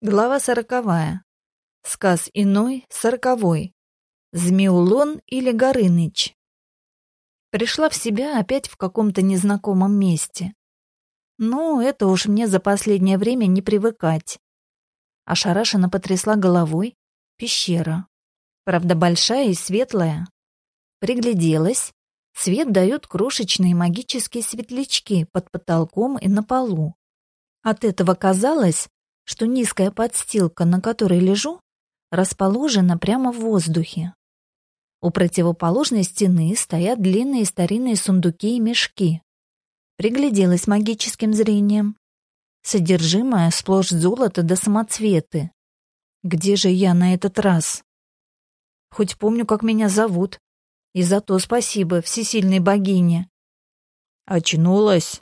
Глава сороковая. Сказ иной, сороковой. Змеулон или Горыныч. Пришла в себя опять в каком-то незнакомом месте. Ну, это уж мне за последнее время не привыкать. Ошарашенно потрясла головой. Пещера. Правда, большая и светлая. Пригляделась. Свет дают крошечные магические светлячки под потолком и на полу. От этого казалось, что низкая подстилка, на которой лежу, расположена прямо в воздухе. У противоположной стены стоят длинные старинные сундуки и мешки. Пригляделась магическим зрением. Содержимое сплошь золото да самоцветы. Где же я на этот раз? Хоть помню, как меня зовут. И за то спасибо всесильной богине. Очнулась.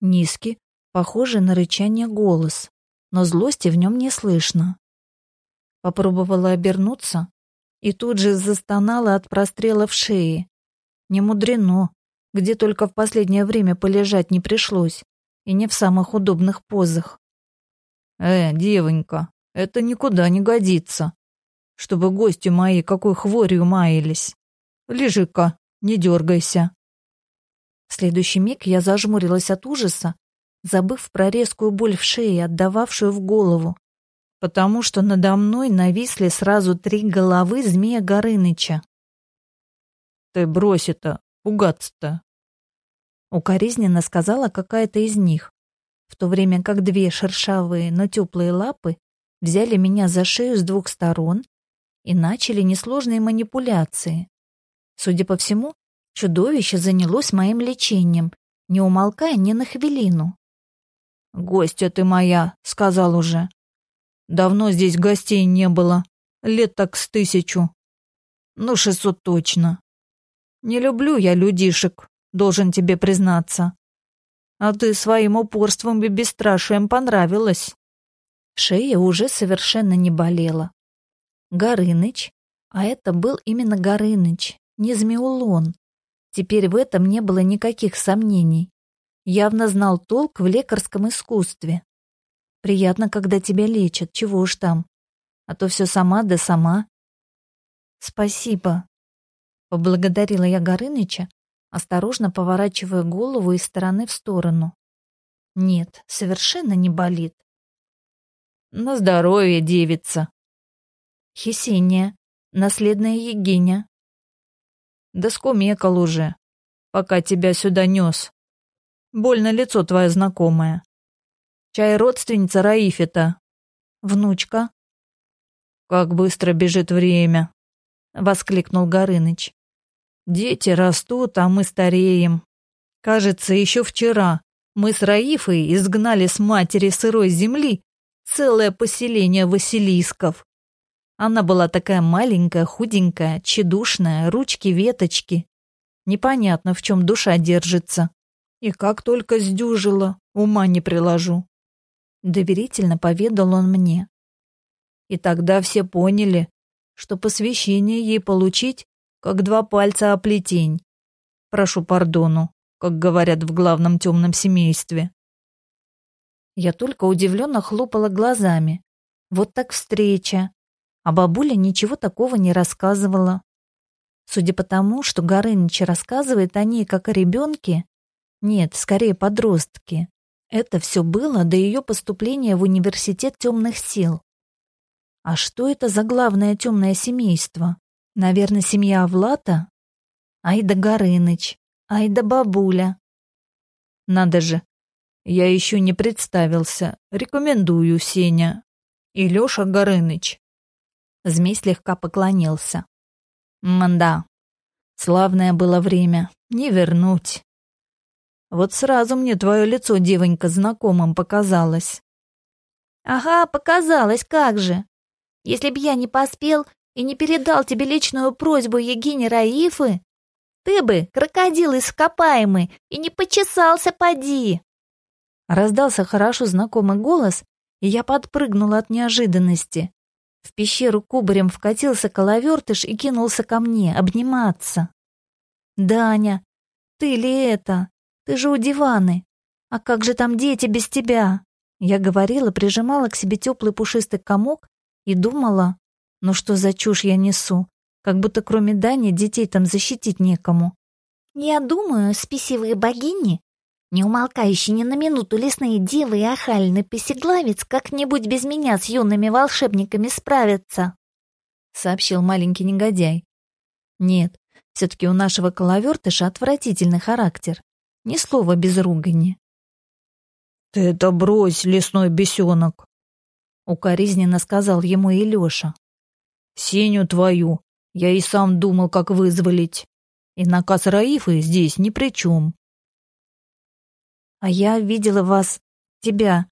Низкий, похожий на рычание голос но злости в нем не слышно. Попробовала обернуться и тут же застонала от прострела в шее. Не где только в последнее время полежать не пришлось, и не в самых удобных позах. «Э, девонька, это никуда не годится, чтобы гости мои какой хворью маялись. Лежи-ка, не дергайся». В следующий миг я зажмурилась от ужаса забыв про резкую боль в шее, отдававшую в голову, потому что надо мной нависли сразу три головы змея Горыныча. «Ты брось это, пугаться-то!» Укоризненно сказала какая-то из них, в то время как две шершавые, но теплые лапы взяли меня за шею с двух сторон и начали несложные манипуляции. Судя по всему, чудовище занялось моим лечением, не умолкая ни на хвилину. «Гостья ты моя», — сказал уже. «Давно здесь гостей не было. Лет так с тысячу. Ну, шестьсот точно. Не люблю я людишек, должен тебе признаться. А ты своим упорством и бесстрашием понравилась». Шея уже совершенно не болела. Горыныч, а это был именно Горыныч, не Змеулон. Теперь в этом не было никаких сомнений явно знал толк в лекарском искусстве. Приятно, когда тебя лечат, чего уж там. А то все сама да сама. Спасибо. Поблагодарила я Горыныча, осторожно поворачивая голову из стороны в сторону. Нет, совершенно не болит. На здоровье, девица. Хисения, наследная Егиня. Да скумекал уже, пока тебя сюда нес. Больно лицо твое знакомое. Чай родственница Раифита. Внучка. Как быстро бежит время, воскликнул Горыныч. Дети растут, а мы стареем. Кажется, еще вчера мы с Раифой изгнали с матери сырой земли целое поселение Василисков. Она была такая маленькая, худенькая, чедушная, ручки-веточки. Непонятно, в чем душа держится. И как только сдюжила, ума не приложу. Доверительно поведал он мне. И тогда все поняли, что посвящение ей получить, как два пальца о плетень. Прошу пардону, как говорят в главном темном семействе. Я только удивленно хлопала глазами. Вот так встреча. А бабуля ничего такого не рассказывала. Судя по тому, что Горыныч рассказывает о ней как о ребенке, нет, скорее подростки. Это все было до ее поступления в университет темных сил. А что это за главное темное семейство? Наверное, семья Авлата? Айда Горыныч, Айда бабуля. Надо же, я еще не представился. Рекомендую, Сеня. И Леша Горыныч. Змей слегка поклонился. Манда. Славное было время. Не вернуть. Вот сразу мне твое лицо, девонька, знакомым показалось. Ага, показалось, как же. Если б я не поспел и не передал тебе личную просьбу Егине Раифы, ты бы, крокодил ископаемый, и не почесался, поди. Раздался хорошо знакомый голос, и я подпрыгнула от неожиданности. В пещеру кубарем вкатился коловертыш и кинулся ко мне обниматься. «Даня, ты ли это? Ты же у диваны. А как же там дети без тебя? Я говорила, прижимала к себе теплый пушистый комок и думала, ну что за чушь я несу, как будто кроме Дани детей там защитить некому. Я думаю, спесивые богини, не умолкающие ни на минуту лесные девы и охальный песеглавец как-нибудь без меня с юными волшебниками справятся, сообщил маленький негодяй. Нет, все-таки у нашего коловертыша отвратительный характер. Ни слова без ругани. «Ты это брось, лесной бесенок!» Укоризненно сказал ему и Леша. «Сеню твою я и сам думал, как вызволить. И наказ Раифы здесь ни при чем». «А я видела вас... тебя...»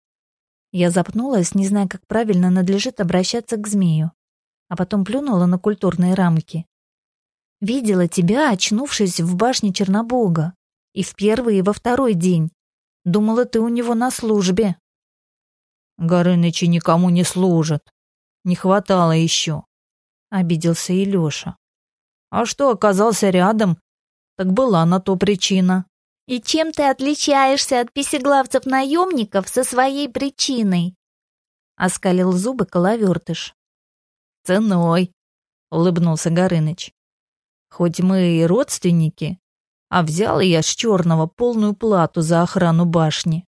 Я запнулась, не зная, как правильно надлежит обращаться к змею, а потом плюнула на культурные рамки. «Видела тебя, очнувшись в башне Чернобога, и в первый, и во второй день. Думала, ты у него на службе». «Горынычи никому не служат. Не хватало еще», — обиделся и Леша. «А что оказался рядом, так была на то причина». «И чем ты отличаешься от писеглавцев-наемников со своей причиной?» — оскалил зубы коловертыш. «Ценой», — улыбнулся Горыныч. «Хоть мы и родственники, а взял я с черного полную плату за охрану башни.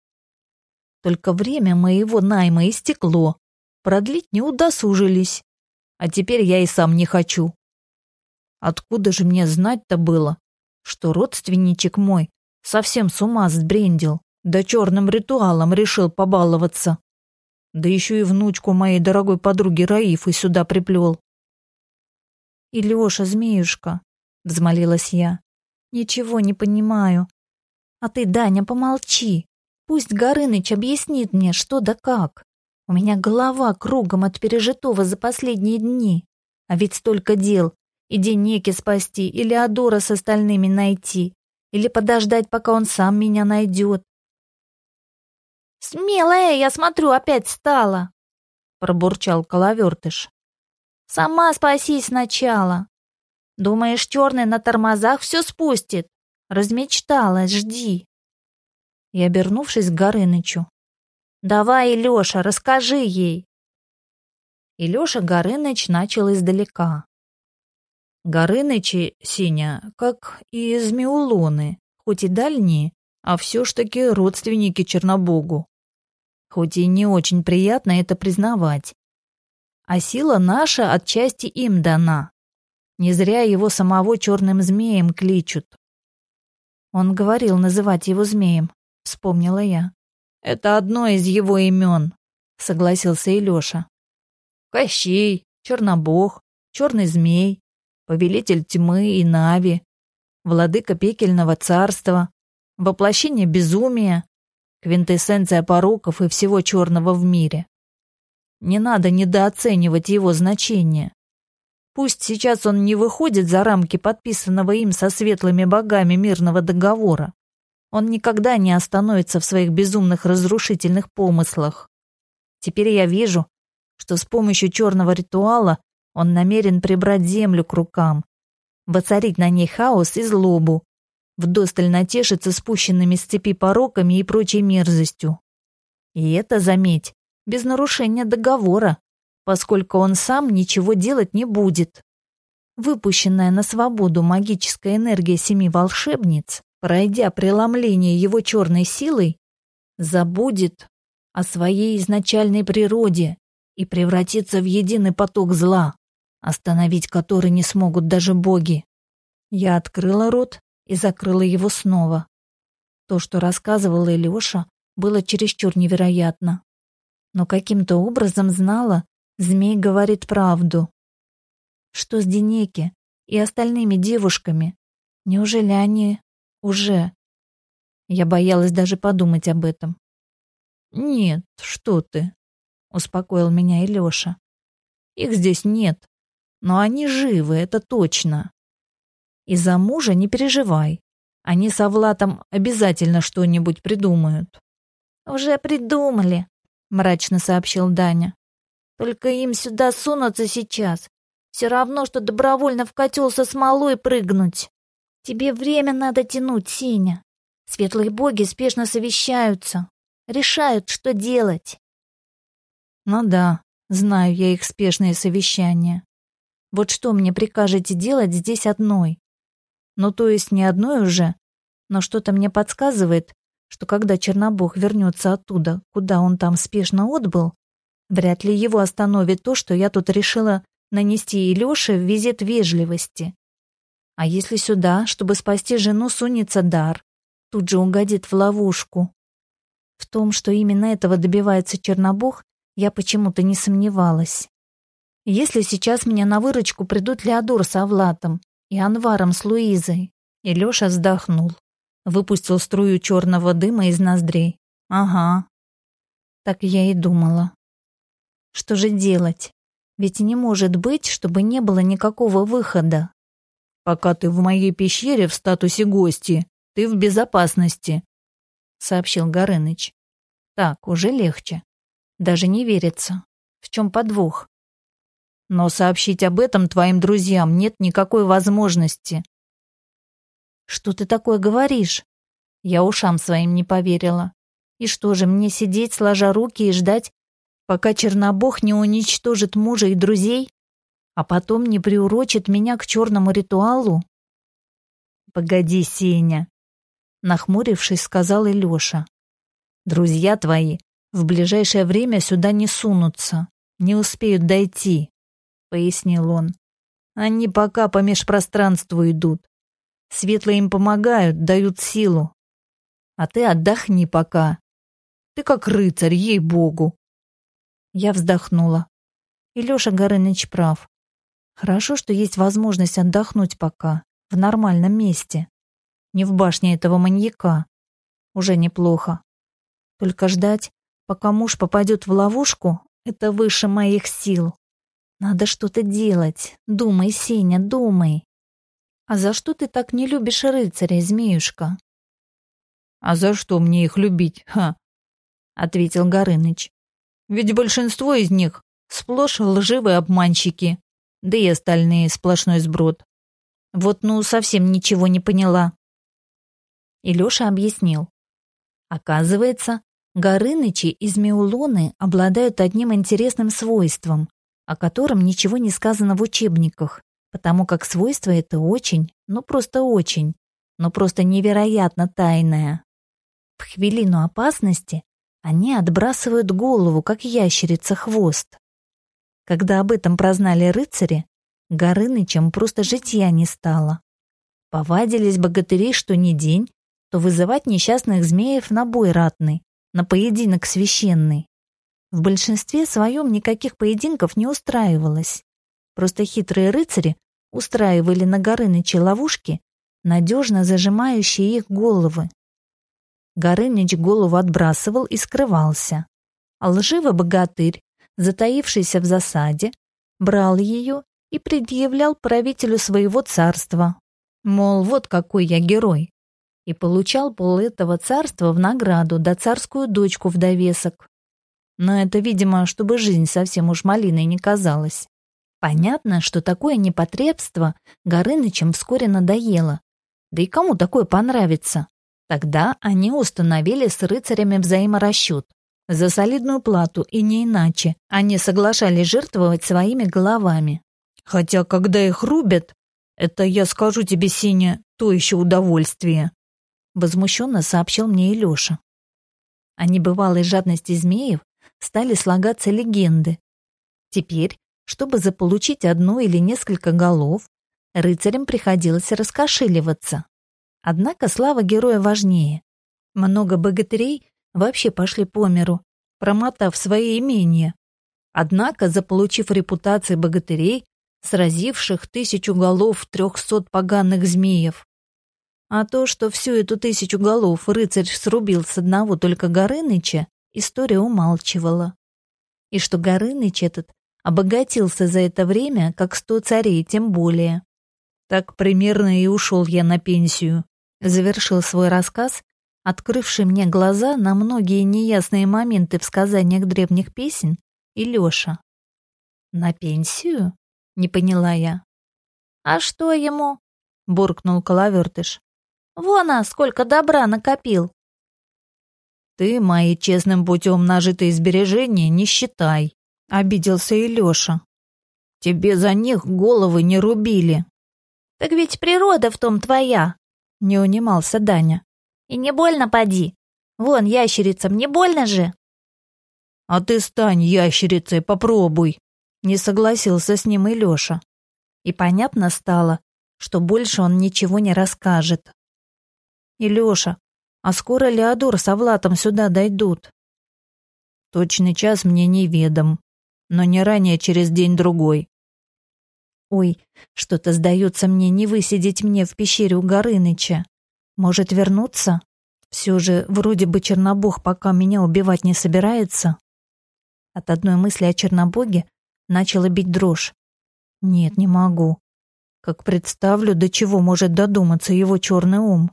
Только время моего найма истекло, продлить не удосужились, а теперь я и сам не хочу. Откуда же мне знать-то было, что родственничек мой совсем с ума сбрендил, да черным ритуалом решил побаловаться. Да еще и внучку моей дорогой подруги Раифы сюда приплел. «Илеша, змеюшка», — взмолилась я, Ничего не понимаю. А ты, Даня, помолчи. Пусть Горыныч объяснит мне, что да как. У меня голова кругом от пережитого за последние дни. А ведь столько дел. И Денеки спасти, или Адора с остальными найти, или подождать, пока он сам меня найдет. «Смелая, я смотрю, опять стала!» — пробурчал коловертыш. «Сама спасись сначала!» Думаешь, черный на тормозах все спустит? Размечталась, жди. И, обернувшись к Горынычу. Давай, Илеша, расскажи ей. И Леша Горыныч начал издалека. Горынычи, Сеня, как и змеулоны, хоть и дальние, а все ж таки родственники Чернобогу. Хоть и не очень приятно это признавать. А сила наша отчасти им дана. Не зря его самого черным змеем кличут. Он говорил называть его змеем, вспомнила я. Это одно из его имен, согласился и Леша. Кощей, Чернобог, Черный змей, повелитель тьмы и Нави, владыка пекельного царства, воплощение безумия, квинтэссенция пороков и всего черного в мире. Не надо недооценивать его значение. Пусть сейчас он не выходит за рамки подписанного им со светлыми богами мирного договора. Он никогда не остановится в своих безумных разрушительных помыслах. Теперь я вижу, что с помощью черного ритуала он намерен прибрать землю к рукам, воцарить на ней хаос и злобу, вдосталь натешиться спущенными с цепи пороками и прочей мерзостью. И это, заметь, без нарушения договора, поскольку он сам ничего делать не будет. Выпущенная на свободу магическая энергия семи волшебниц, пройдя преломление его черной силой, забудет о своей изначальной природе и превратится в единый поток зла, остановить который не смогут даже боги. Я открыла рот и закрыла его снова. То, что рассказывала Илюша, было чересчур невероятно. Но каким-то образом знала, Змей говорит правду. Что с Денеки и остальными девушками? Неужели они уже... Я боялась даже подумать об этом. «Нет, что ты», — успокоил меня и Лёша. «Их здесь нет, но они живы, это точно. И за мужа не переживай. Они со Влатом обязательно что-нибудь придумают». «Уже придумали», — мрачно сообщил Даня. Только им сюда сунуться сейчас. Все равно, что добровольно в котел со смолой прыгнуть. Тебе время надо тянуть, Сеня. Светлые боги спешно совещаются. решают, что делать. Ну да, знаю я их спешные совещания. Вот что мне прикажете делать здесь одной? Ну, то есть не одной уже, но что-то мне подсказывает, что когда Чернобог вернется оттуда, куда он там спешно отбыл, вряд ли его остановит то, что я тут решила нанести Илёше визит вежливости. А если сюда, чтобы спасти жену, сунется дар, тут же угодит в ловушку. В том, что именно этого добивается Чернобог, я почему-то не сомневалась. Если сейчас меня на выручку придут Леодор с Авлатом и Анваром с Луизой, и вздохнул, выпустил струю черного дыма из ноздрей. Ага. Так я и думала. Что же делать? Ведь не может быть, чтобы не было никакого выхода. Пока ты в моей пещере в статусе гости, ты в безопасности, сообщил Горыныч. Так, уже легче. Даже не верится. В чем подвох? Но сообщить об этом твоим друзьям нет никакой возможности. Что ты такое говоришь? Я ушам своим не поверила. И что же, мне сидеть, сложа руки и ждать, пока Чернобог не уничтожит мужа и друзей, а потом не приурочит меня к черному ритуалу? Погоди, Сеня, нахмурившись, сказал Илёша. Друзья твои в ближайшее время сюда не сунутся, не успеют дойти, пояснил он. Они пока по межпространству идут. Светлые им помогают, дают силу. А ты отдохни пока. Ты как рыцарь, ей-богу. Я вздохнула. И Лёша Горыныч прав. Хорошо, что есть возможность отдохнуть пока, в нормальном месте. Не в башне этого маньяка. Уже неплохо. Только ждать, пока муж попадет в ловушку, это выше моих сил. Надо что-то делать. Думай, Сеня, думай. А за что ты так не любишь рыцаря, змеюшка? А за что мне их любить, ха? ответил Горыныч. Ведь большинство из них сплошь лживые обманщики, да и остальные сплошной сброд. Вот ну совсем ничего не поняла. И Лёша объяснил. Оказывается, Горынычи из Меулоны обладают одним интересным свойством, о котором ничего не сказано в учебниках, потому как свойство это очень, ну просто очень, но просто невероятно тайное. В хвилину опасности они отбрасывают голову, как ящерица хвост. Когда об этом прознали рыцари, Горынычем просто житья не стало. Повадились богатыри, что ни день, то вызывать несчастных змеев на бой ратный, на поединок священный. В большинстве своем никаких поединков не устраивалось. Просто хитрые рыцари устраивали на Горыныче ловушки, надежно зажимающие их головы. Горыныч голову отбрасывал и скрывался. А лживый богатырь, затаившийся в засаде, брал ее и предъявлял правителю своего царства. Мол, вот какой я герой. И получал пол этого царства в награду да царскую дочку в довесок. Но это, видимо, чтобы жизнь совсем уж малиной не казалась. Понятно, что такое непотребство Горынычем вскоре надоело. Да и кому такое понравится? Тогда они установили с рыцарями взаиморасчет. За солидную плату и не иначе они соглашались жертвовать своими головами. Хотя, когда их рубят, это, я скажу тебе, Синя, то еще удовольствие. Возмущенно сообщил мне Илеша. О небывалой жадности змеев стали слагаться легенды. Теперь, чтобы заполучить одну или несколько голов, рыцарям приходилось раскошеливаться. Однако слава героя важнее. Много богатырей вообще пошли по миру, промотав свои имения. Однако, заполучив репутации богатырей, сразивших тысячу голов трехсот поганых змеев. А то, что всю эту тысячу голов рыцарь срубил с одного только Горыныча, история умалчивала. И что Горыныч этот обогатился за это время, как сто царей, тем более. Так примерно и ушел я на пенсию. Завершил свой рассказ, открывший мне глаза на многие неясные моменты в сказаниях древних песен, и Лёша. «На пенсию?» — не поняла я. «А что ему?» — буркнул Коловертыш. «Вон, а сколько добра накопил!» Ты мои честным путем нажитые сбережения не считай, обиделся и Лёша. Тебе за них головы не рубили. Так ведь природа в том твоя, не унимался Даня. И не больно поди. Вон, ящерицам не больно же. А ты стань ящерицей, попробуй. Не согласился с ним и Лёша. И понятно стало, что больше он ничего не расскажет. «Илюша, а скоро Леодор с Авлатом сюда дойдут?» «Точный час мне неведом, но не ранее через день-другой». «Ой, что-то сдается мне не высидеть мне в пещере у Горыныча. Может, вернуться? Все же, вроде бы Чернобог пока меня убивать не собирается». От одной мысли о Чернобоге начала бить дрожь. «Нет, не могу. Как представлю, до чего может додуматься его черный ум.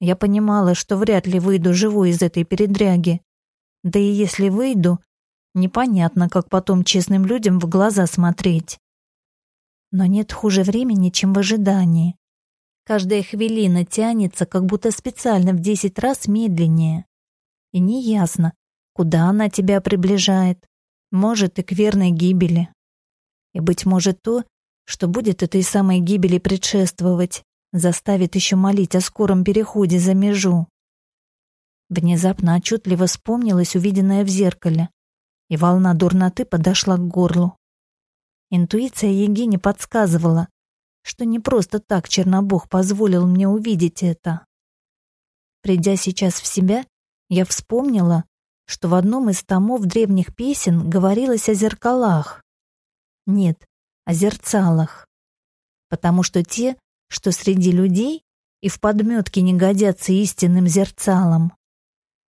Я понимала, что вряд ли выйду живой из этой передряги. Да и если выйду, непонятно, как потом честным людям в глаза смотреть. Но нет хуже времени, чем в ожидании. Каждая хвилина тянется, как будто специально в десять раз медленнее. И неясно, куда она тебя приближает. Может, и к верной гибели. И, быть может, то, что будет этой самой гибели предшествовать, заставит еще молить о скором переходе за межу. Внезапно отчетливо вспомнилось увиденное в зеркале, и волна дурноты подошла к горлу. Интуиция Егине подсказывала, что не просто так Чернобог позволил мне увидеть это. Придя сейчас в себя, я вспомнила, что в одном из томов древних песен говорилось о зеркалах. Нет, о зерцалах. Потому что те, что среди людей и в подметке не годятся истинным зерцалом.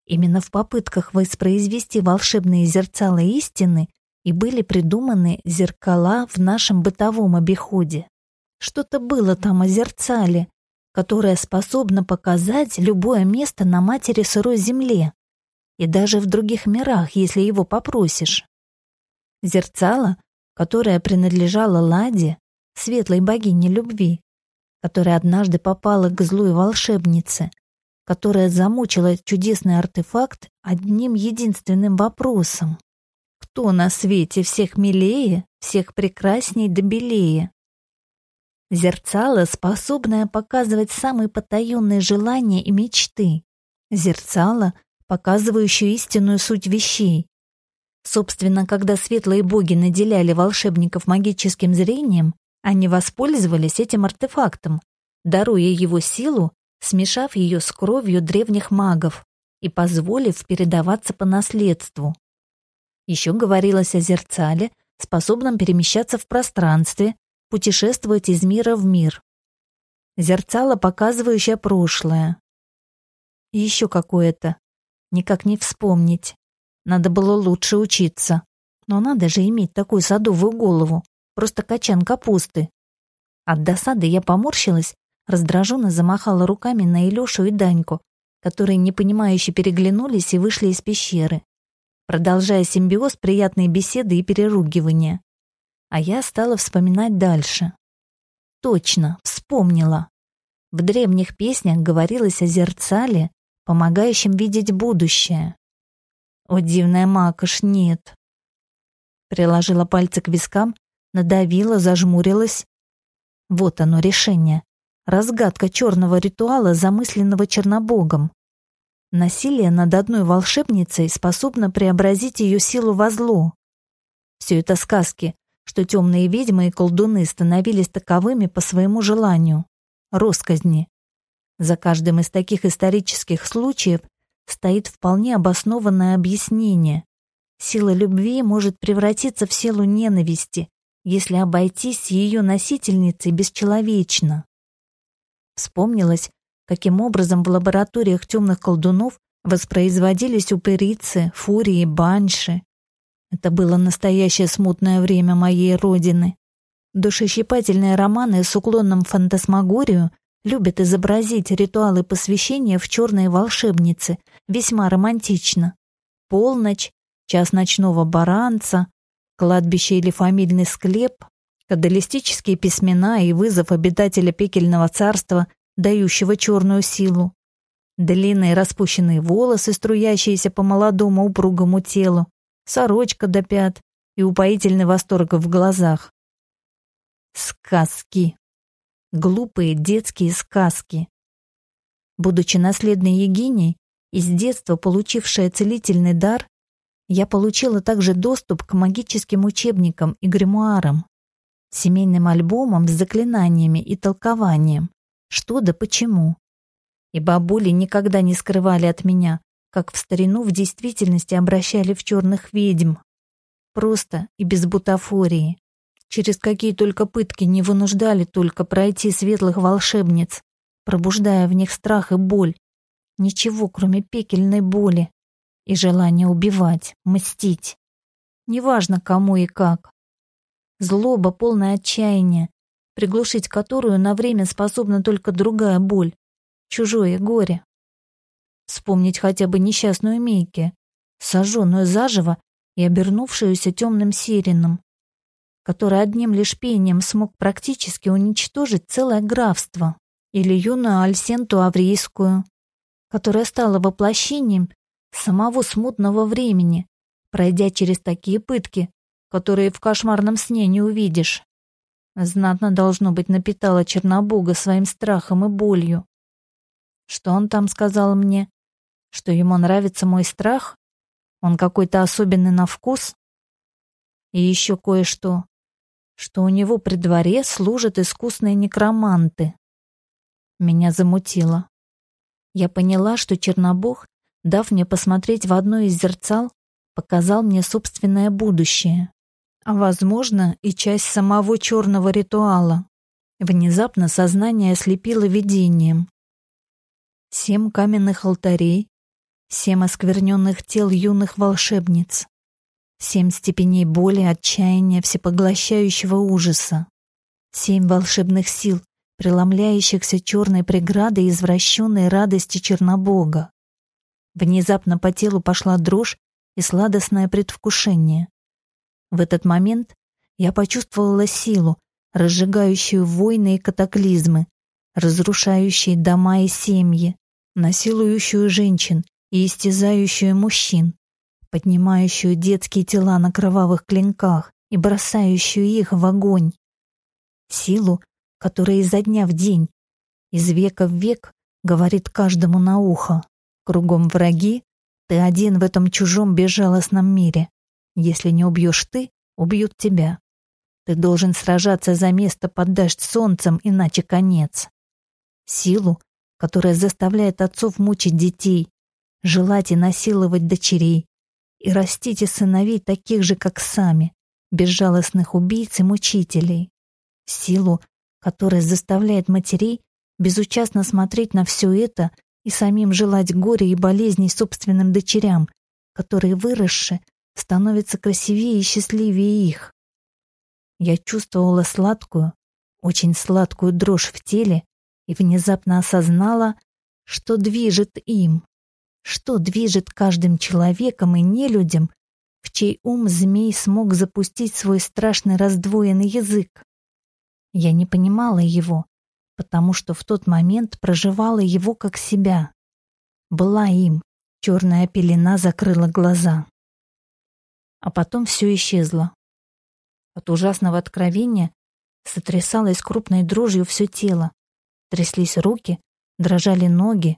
Именно в попытках воспроизвести волшебные зерцала истины и были придуманы зеркала в нашем бытовом обиходе. Что-то было там о зерцале, которое способно показать любое место на матери сырой земле и даже в других мирах, если его попросишь. Зерцало которая принадлежала Ладе, светлой богине любви, которая однажды попала к злой волшебнице, которая замучила чудесный артефакт одним единственным вопросом. Кто на свете всех милее, всех прекрасней да белее? Зерцало, способное показывать самые потаенные желания и мечты. Зерцало, показывающее истинную суть вещей. Собственно, когда светлые боги наделяли волшебников магическим зрением, они воспользовались этим артефактом, даруя его силу, смешав ее с кровью древних магов и позволив передаваться по наследству. Еще говорилось о зерцале, способном перемещаться в пространстве, путешествовать из мира в мир. Зерцало, показывающее прошлое. Еще какое-то. Никак не вспомнить. Надо было лучше учиться. Но надо же иметь такую садовую голову. Просто качан капусты. От досады я поморщилась, раздраженно замахала руками на Илюшу и Даньку, которые непонимающе переглянулись и вышли из пещеры, продолжая симбиоз приятной беседы и переругивания. А я стала вспоминать дальше. Точно, вспомнила. В древних песнях говорилось о зерцале, помогающем видеть будущее. О, дивная макаш, нет. Приложила пальцы к вискам, надавила, зажмурилась. Вот оно решение. Разгадка черного ритуала, замысленного Чернобогом. Насилие над одной волшебницей способно преобразить ее силу во зло. Все это сказки, что темные ведьмы и колдуны становились таковыми по своему желанию. Росказни. За каждым из таких исторических случаев стоит вполне обоснованное объяснение. Сила любви может превратиться в силу ненависти, если обойтись ее носительницей бесчеловечно. Вспомнилось, каким образом в лабораториях темных колдунов воспроизводились упырицы, фурии, банши. Это было настоящее смутное время моей родины. Душещипательные романы с уклоном в фантасмагорию любят изобразить ритуалы посвящения в черные волшебницы, весьма романтично. Полночь, час ночного баранца, кладбище или фамильный склеп, кадалистические письмена и вызов обитателя пекельного царства, дающего черную силу. Длинные распущенные волосы, струящиеся по молодому упругому телу, сорочка до пят и упоительный восторг в глазах. Сказки. Глупые детские сказки. Будучи наследной Егиней, из детства получившая целительный дар, я получила также доступ к магическим учебникам и гримуарам, семейным альбомам с заклинаниями и толкованием, что да почему. И бабули никогда не скрывали от меня, как в старину в действительности обращали в черных ведьм. Просто и без бутафории. Через какие только пытки не вынуждали только пройти светлых волшебниц, пробуждая в них страх и боль. Ничего, кроме пекельной боли и желание убивать, мстить. Неважно, кому и как. Злоба, полное отчаяние, приглушить которую на время способна только другая боль, чужое горе. Вспомнить хотя бы несчастную Мейке, сожженную заживо и обернувшуюся темным сиреном, который одним лишь пением смог практически уничтожить целое графство, или юную Альсенту Аврийскую, которая стала воплощением самого смутного времени, пройдя через такие пытки, которые в кошмарном сне не увидишь. Знатно, должно быть, напитала Чернобога своим страхом и болью. Что он там сказал мне? Что ему нравится мой страх? Он какой-то особенный на вкус? И еще кое-что, что у него при дворе служат искусные некроманты. Меня замутило. Я поняла, что Чернобог дав мне посмотреть в одно из зерцал, показал мне собственное будущее. А, возможно, и часть самого черного ритуала. Внезапно сознание ослепило видением. Семь каменных алтарей, семь оскверненных тел юных волшебниц, семь степеней боли, отчаяния, всепоглощающего ужаса, семь волшебных сил, преломляющихся черной преградой извращенной радости Чернобога. Внезапно по телу пошла дрожь и сладостное предвкушение. В этот момент я почувствовала силу, разжигающую войны и катаклизмы, разрушающие дома и семьи, насилующую женщин и истязающую мужчин, поднимающую детские тела на кровавых клинках и бросающую их в огонь. Силу, которая изо дня в день, из века в век говорит каждому на ухо. Кругом враги, ты один в этом чужом безжалостном мире. Если не убьешь ты, убьют тебя. Ты должен сражаться за место под дождь солнцем, иначе конец. Силу, которая заставляет отцов мучить детей, желать и насиловать дочерей, и растить и сыновей таких же, как сами, безжалостных убийц и мучителей. Силу, которая заставляет матерей безучастно смотреть на все это и самим желать горя и болезней собственным дочерям, которые, выросши, становятся красивее и счастливее их. Я чувствовала сладкую, очень сладкую дрожь в теле и внезапно осознала, что движет им, что движет каждым человеком и нелюдям, в чей ум змей смог запустить свой страшный раздвоенный язык. Я не понимала его, потому что в тот момент проживала его как себя. Была им, черная пелена закрыла глаза. А потом все исчезло. От ужасного откровения сотрясалось крупной дрожью все тело. Тряслись руки, дрожали ноги.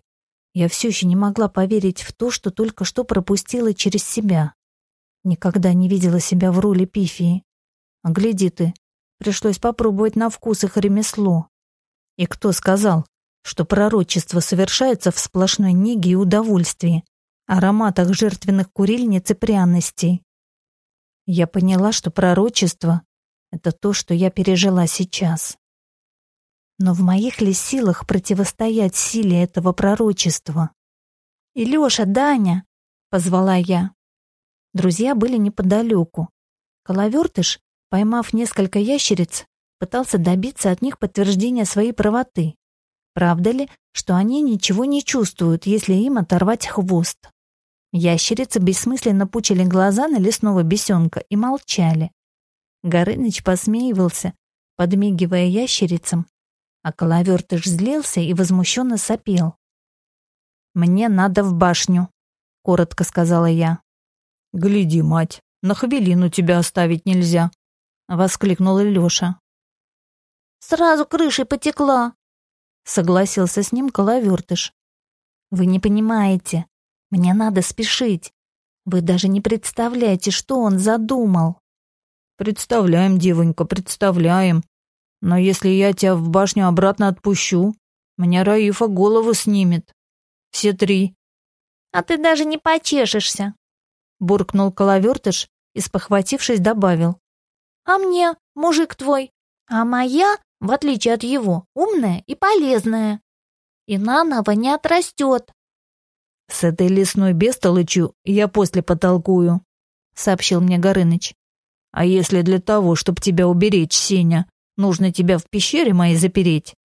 Я все еще не могла поверить в то, что только что пропустила через себя. Никогда не видела себя в роли пифии. А гляди ты, пришлось попробовать на вкус их ремесло. И кто сказал, что пророчество совершается в сплошной неге и удовольствии, ароматах жертвенных курильниц и пряностей? Я поняла, что пророчество — это то, что я пережила сейчас. Но в моих ли силах противостоять силе этого пророчества? «Илёша, Даня!» — позвала я. Друзья были неподалеку. Коловертыш, поймав несколько ящериц, пытался добиться от них подтверждения своей правоты. Правда ли, что они ничего не чувствуют, если им оторвать хвост? Ящерицы бессмысленно пучили глаза на лесного бесенка и молчали. Горыныч посмеивался, подмигивая ящерицам, а коловертыш злился и возмущенно сопел. Мне надо в башню, коротко сказала я. Гляди, мать, на хвилину тебя оставить нельзя, воскликнула Лёша. Сразу крышей потекла, согласился с ним Коловертыш. Вы не понимаете, мне надо спешить. Вы даже не представляете, что он задумал. Представляем, девонька, представляем. Но если я тебя в башню обратно отпущу, мне Раифа голову снимет. Все три. А ты даже не почешешься, буркнул Коловертыш и, спохватившись, добавил. А мне, мужик твой, а моя, в отличие от его, умная и полезная. И наново не отрастет. С этой лесной бестолочью я после потолкую, сообщил мне Горыныч. А если для того, чтобы тебя уберечь, Сеня, нужно тебя в пещере моей запереть,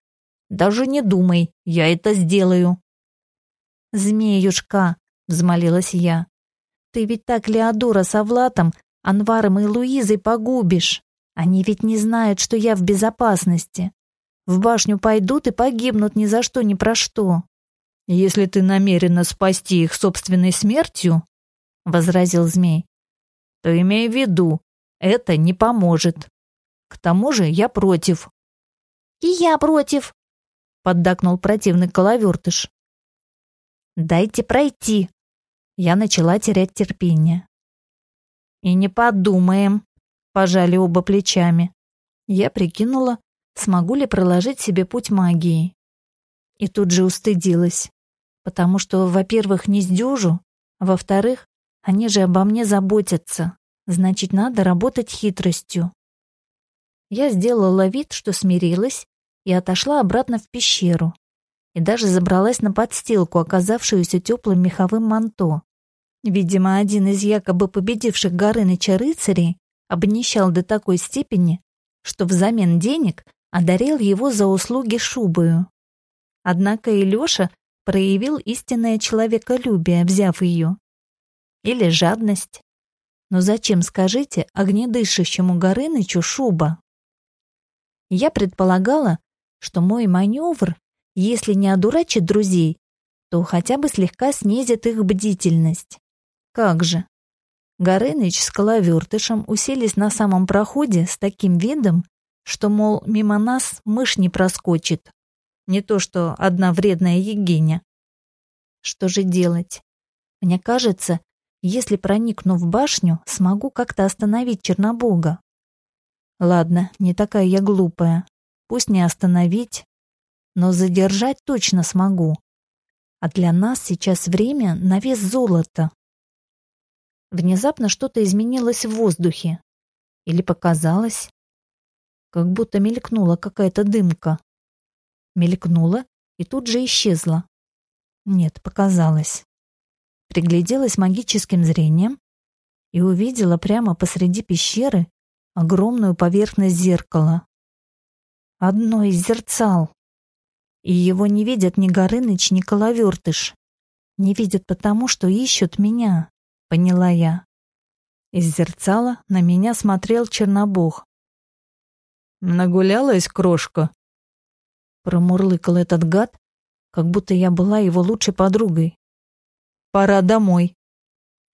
даже не думай, я это сделаю. Змеюшка, взмолилась я. Ты ведь так Леодора с Авлатом, Анваром и Луизой погубишь. Они ведь не знают, что я в безопасности. В башню пойдут и погибнут ни за что, ни про что. Если ты намерена спасти их собственной смертью, возразил змей, то имей в виду, это не поможет. К тому же я против. И я против, поддакнул противный коловертыш. Дайте пройти. Я начала терять терпение. И не подумаем, пожали оба плечами. Я прикинула, смогу ли проложить себе путь магии. И тут же устыдилась, потому что, во-первых, не сдюжу, во-вторых, они же обо мне заботятся, значит, надо работать хитростью. Я сделала вид, что смирилась, и отошла обратно в пещеру. И даже забралась на подстилку, оказавшуюся теплым меховым манто. Видимо, один из якобы победивших Горыныча рыцарей обнищал до такой степени, что взамен денег одарил его за услуги шубою. Однако и Лёша проявил истинное человеколюбие, взяв ее. Или жадность. Но зачем, скажите, огнедышащему Горынычу шуба? Я предполагала, что мой маневр, если не одурачит друзей, то хотя бы слегка снизит их бдительность. Как же? Горыныч с Коловертышем уселись на самом проходе с таким видом, что, мол, мимо нас мышь не проскочит. Не то что одна вредная Егиня. Что же делать? Мне кажется, если проникну в башню, смогу как-то остановить Чернобога. Ладно, не такая я глупая. Пусть не остановить, но задержать точно смогу. А для нас сейчас время на вес золота. Внезапно что-то изменилось в воздухе. Или показалось. Как будто мелькнула какая-то дымка. Мелькнула и тут же исчезла. Нет, показалось. Пригляделась магическим зрением и увидела прямо посреди пещеры огромную поверхность зеркала одно из зерцал. И его не видят ни Горыныч, ни Коловертыш. Не видят потому, что ищут меня, поняла я. Из зерцала на меня смотрел Чернобог. «Нагулялась, крошка?» Промурлыкал этот гад, как будто я была его лучшей подругой. «Пора домой».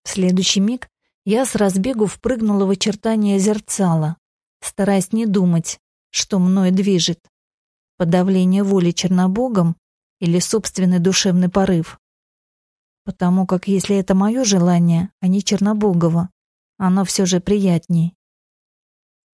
В следующий миг я с разбегу впрыгнула в очертания зерцала, стараясь не думать, что мной движет. Подавление воли Чернобогом или собственный душевный порыв. Потому как если это мое желание, а не Чернобогова, оно все же приятней.